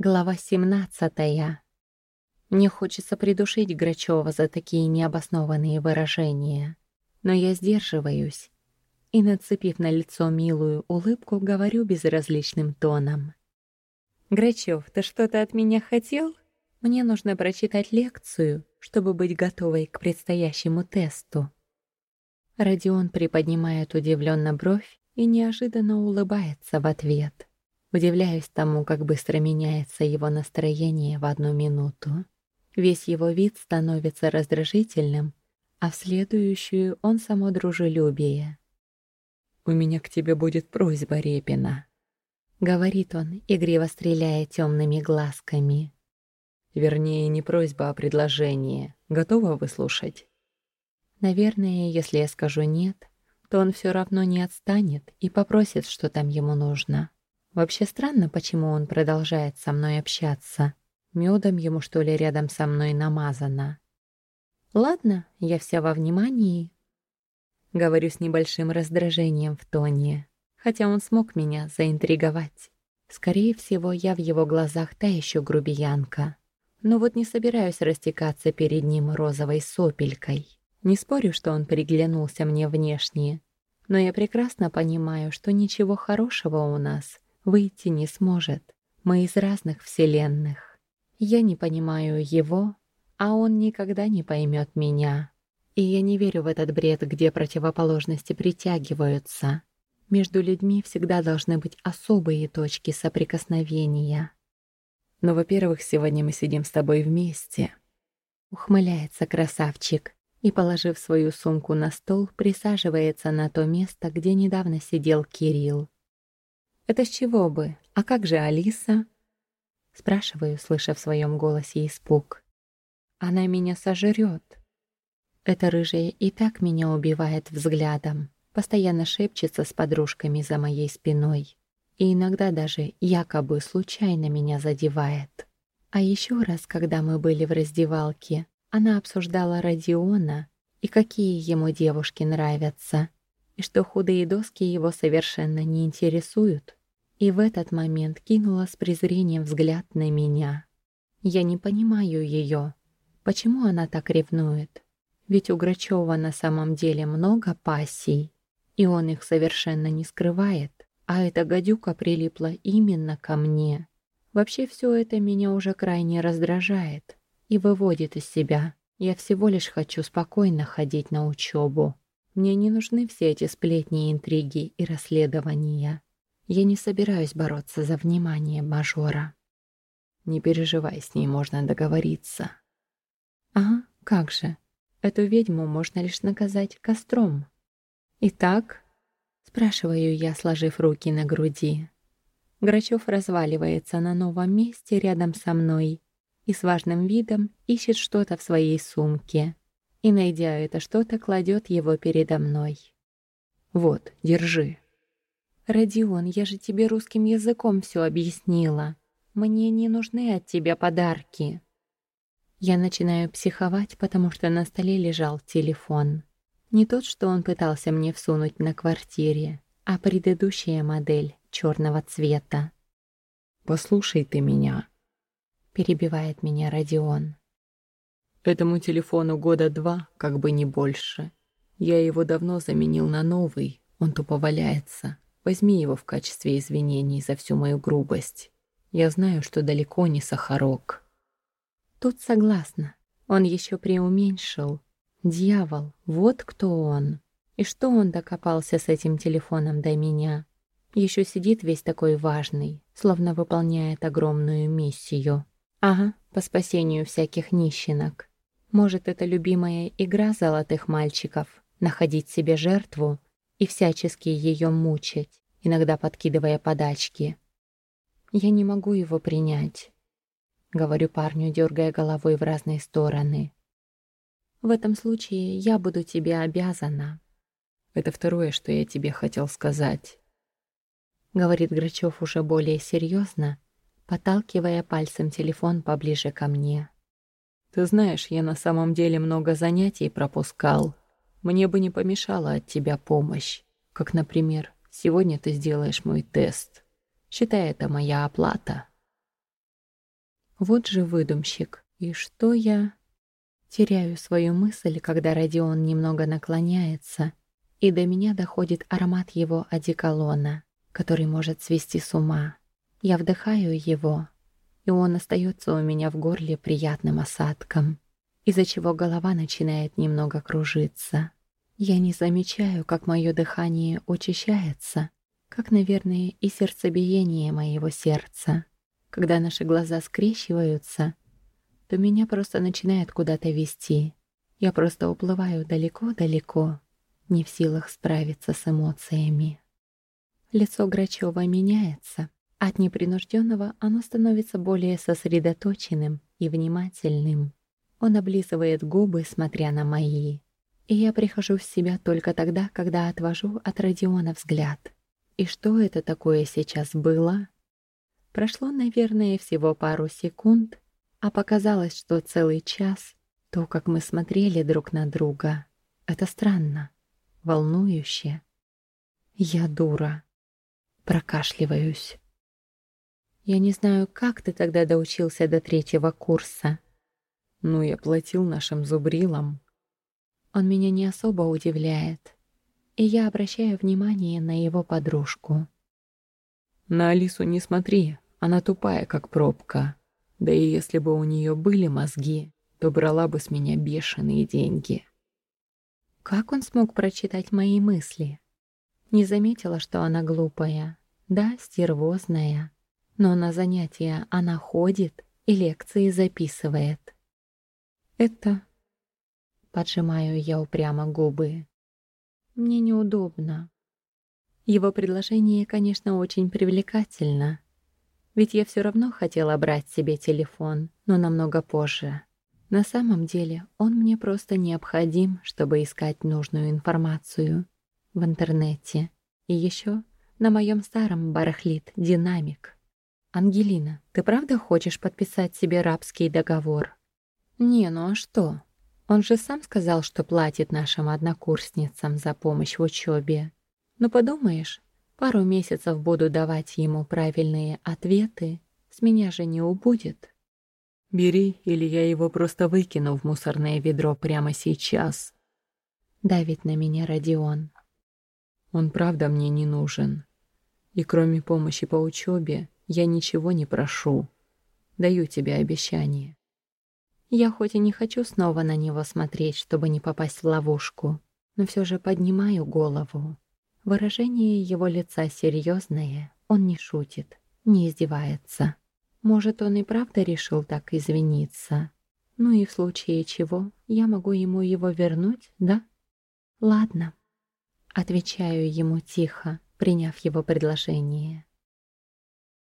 Глава 17. Мне хочется придушить Грачева за такие необоснованные выражения, но я сдерживаюсь и, нацепив на лицо милую улыбку, говорю безразличным тоном. «Грачев, ты что-то от меня хотел? Мне нужно прочитать лекцию, чтобы быть готовой к предстоящему тесту». Родион приподнимает удивленно бровь и неожиданно улыбается в ответ. Удивляюсь тому, как быстро меняется его настроение в одну минуту. Весь его вид становится раздражительным, а в следующую он само дружелюбие. «У меня к тебе будет просьба, Репина», — говорит он, игриво стреляя темными глазками. Вернее, не просьба, а предложение. Готова выслушать? Наверное, если я скажу «нет», то он все равно не отстанет и попросит, что там ему нужно. Вообще странно, почему он продолжает со мной общаться. Медом ему, что ли, рядом со мной намазано. Ладно, я вся во внимании. Говорю с небольшим раздражением в тоне, хотя он смог меня заинтриговать. Скорее всего, я в его глазах та еще грубиянка. Но вот не собираюсь растекаться перед ним розовой сопелькой. Не спорю, что он приглянулся мне внешне, но я прекрасно понимаю, что ничего хорошего у нас выйти не сможет. Мы из разных вселенных. Я не понимаю его, а он никогда не поймет меня. И я не верю в этот бред, где противоположности притягиваются. Между людьми всегда должны быть особые точки соприкосновения. Но, во-первых, сегодня мы сидим с тобой вместе. Ухмыляется красавчик и, положив свою сумку на стол, присаживается на то место, где недавно сидел Кирилл. «Это с чего бы? А как же Алиса?» Спрашиваю, слыша в своем голосе испуг. «Она меня сожрет». Эта рыжая и так меня убивает взглядом, постоянно шепчется с подружками за моей спиной и иногда даже якобы случайно меня задевает. А еще раз, когда мы были в раздевалке, она обсуждала Родиона и какие ему девушки нравятся, и что худые доски его совершенно не интересуют и в этот момент кинула с презрением взгляд на меня. Я не понимаю ее. Почему она так ревнует? Ведь у Грачева на самом деле много пассий, и он их совершенно не скрывает, а эта гадюка прилипла именно ко мне. Вообще все это меня уже крайне раздражает и выводит из себя. Я всего лишь хочу спокойно ходить на учебу. Мне не нужны все эти сплетни, интриги и расследования. Я не собираюсь бороться за внимание мажора. Не переживай, с ней можно договориться. Ага, как же. Эту ведьму можно лишь наказать костром. Итак, спрашиваю я, сложив руки на груди. Грачев разваливается на новом месте рядом со мной и с важным видом ищет что-то в своей сумке. И, найдя это что-то, кладет его передо мной. «Вот, держи». «Родион, я же тебе русским языком все объяснила. Мне не нужны от тебя подарки». Я начинаю психовать, потому что на столе лежал телефон. Не тот, что он пытался мне всунуть на квартире, а предыдущая модель черного цвета. «Послушай ты меня», — перебивает меня Родион. «Этому телефону года два, как бы не больше. Я его давно заменил на новый, он тупо валяется. Возьми его в качестве извинений за всю мою грубость. Я знаю, что далеко не сахарок. Тут согласна. Он еще преуменьшил. Дьявол, вот кто он. И что он докопался с этим телефоном до меня? Еще сидит весь такой важный, словно выполняет огромную миссию. Ага, по спасению всяких нищенок. Может, это любимая игра золотых мальчиков — находить себе жертву и всячески ее мучить, иногда подкидывая подачки. «Я не могу его принять», — говорю парню, дергая головой в разные стороны. «В этом случае я буду тебе обязана». «Это второе, что я тебе хотел сказать», — говорит Грачев уже более серьезно, подталкивая пальцем телефон поближе ко мне. «Ты знаешь, я на самом деле много занятий пропускал». Мне бы не помешала от тебя помощь. Как, например, сегодня ты сделаешь мой тест. Считай это моя оплата. Вот же выдумщик. И что я... Теряю свою мысль, когда Родион немного наклоняется, и до меня доходит аромат его одеколона, который может свести с ума. Я вдыхаю его, и он остается у меня в горле приятным осадком, из-за чего голова начинает немного кружиться. Я не замечаю, как мое дыхание учащается, как, наверное, и сердцебиение моего сердца. Когда наши глаза скрещиваются, то меня просто начинает куда-то вести. Я просто уплываю далеко-далеко, не в силах справиться с эмоциями. Лицо Грачева меняется. От непринужденного оно становится более сосредоточенным и внимательным. Он облизывает губы, смотря на мои. И я прихожу в себя только тогда, когда отвожу от Родиона взгляд. И что это такое сейчас было? Прошло, наверное, всего пару секунд, а показалось, что целый час то, как мы смотрели друг на друга. Это странно, волнующе. Я дура. Прокашливаюсь. Я не знаю, как ты тогда доучился до третьего курса. Ну, я платил нашим зубрилам. Он меня не особо удивляет, и я обращаю внимание на его подружку. На Алису не смотри, она тупая, как пробка. Да и если бы у нее были мозги, то брала бы с меня бешеные деньги. Как он смог прочитать мои мысли? Не заметила, что она глупая. Да, стервозная. Но на занятия она ходит и лекции записывает. Это... Поджимаю я упрямо губы. Мне неудобно. Его предложение, конечно, очень привлекательно. Ведь я все равно хотела брать себе телефон, но намного позже. На самом деле он мне просто необходим, чтобы искать нужную информацию в интернете. И еще на моем старом барахлит динамик. «Ангелина, ты правда хочешь подписать себе рабский договор?» «Не, ну а что? Он же сам сказал, что платит нашим однокурсницам за помощь в учебе. Ну подумаешь, Пару месяцев буду давать ему правильные ответы, с меня же не убудет. Бери, или я его просто выкину в мусорное ведро прямо сейчас. Давит на меня Родион. Он правда мне не нужен. И кроме помощи по учебе, я ничего не прошу. Даю тебе обещание. Я хоть и не хочу снова на него смотреть, чтобы не попасть в ловушку, но все же поднимаю голову. Выражение его лица серьезное, он не шутит, не издевается. Может, он и правда решил так извиниться. Ну и в случае чего я могу ему его вернуть, да? Ладно. Отвечаю ему тихо, приняв его предложение.